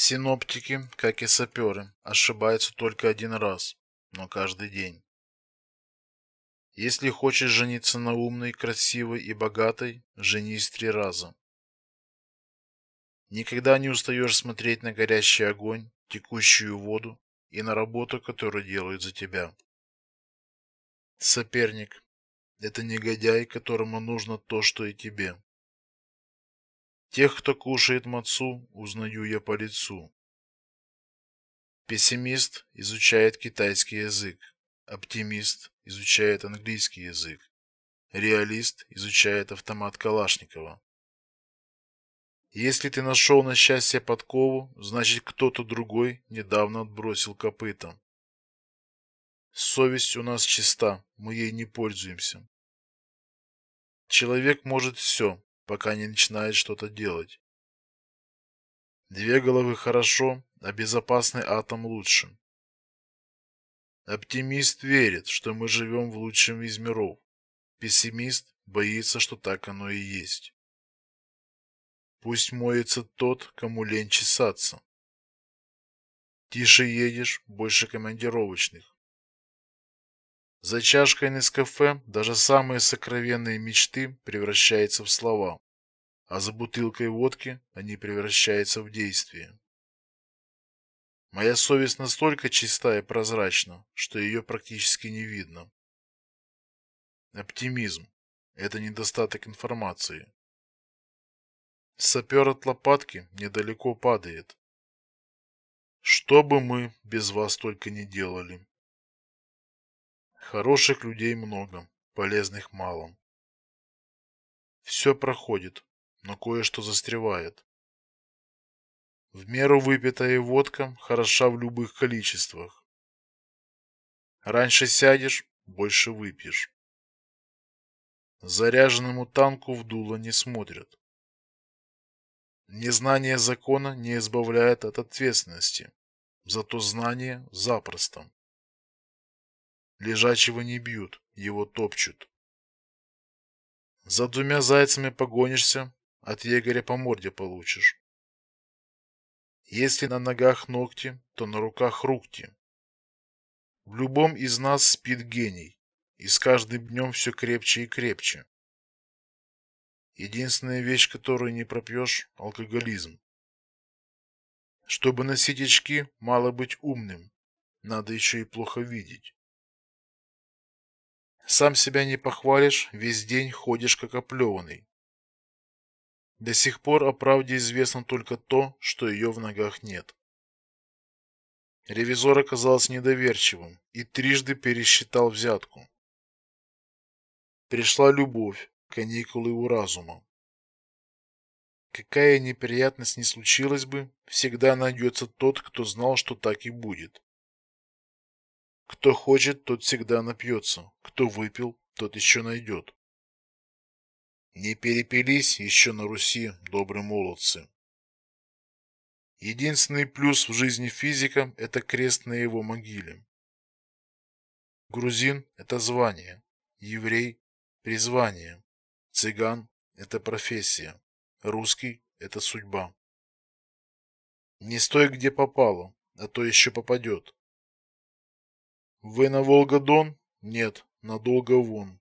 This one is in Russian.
Синоптики, как и саперы, ошибаются только один раз, но каждый день. Если хочешь жениться на умной, красивой и богатой, женись три раза. Никогда не устаешь смотреть на горящий огонь, текущую воду и на работу, которую делают за тебя. Соперник это негодяй, которому нужно то, что и тебе. Тех, кто кушает мацу, узнаю я по лицу. Пессимист изучает китайский язык, оптимист изучает английский язык, реалист изучает автомат Калашникова. Если ты нашел на счастье подкову, значит кто-то другой недавно отбросил копыта. Совесть у нас чиста, мы ей не пользуемся. Человек может все, пока не начинает что-то делать. Две головы хорошо, а безопасный атом лучше. Оптимист верит, что мы живем в лучшем из миров. Пессимист боится, что так оно и есть. Пусть моется тот, кому лень чесаться. Тише едешь, больше командировочных. За чашкой Нескафе даже самые сокровенные мечты превращаются в слова, а за бутылкой водки они превращаются в действие. Моя совесть настолько чиста и прозрачна, что ее практически не видно. Оптимизм это недостаток информации. Сапер от лопатки недалеко падает. Что бы мы без вас только не делали. Хороших людей много, полезных мало. Все проходит, но кое-что застревает. В меру выпитая водка хороша в любых количествах. Раньше сядешь, больше выпьешь. Заряженному танку в дуло не смотрят. Незнание закона не избавляет от ответственности, зато знание запросто. Лежачего не бьют, его топчут. За двумя зайцами погонишься, от егеря по морде получишь. Если на ногах ногти, то на руках рукти. В любом из нас спит гений, и с каждым днем все крепче и крепче. Единственная вещь, которую не пропьешь алкоголизм. Чтобы носить очки, мало быть умным, надо еще и плохо видеть. Сам себя не похвалишь, весь день ходишь как оплеванный. До сих пор о правде известно только то, что ее в ногах нет. Ревизор оказался недоверчивым и трижды пересчитал взятку. Пришла любовь, каникулы у разума. Какая неприятность ни случилась бы, всегда найдется тот, кто знал, что так и будет. Кто хочет, тот всегда напьется. Кто выпил, тот еще найдет. Не перепились еще на Руси добрые молодцы. Единственный плюс в жизни физика это крест на его могиле. Грузин это звание, еврей призвание, цыган это профессия, русский это судьба. Не стой где попало, а то еще попадет. Вы на Волгодон? Нет, надолго вон.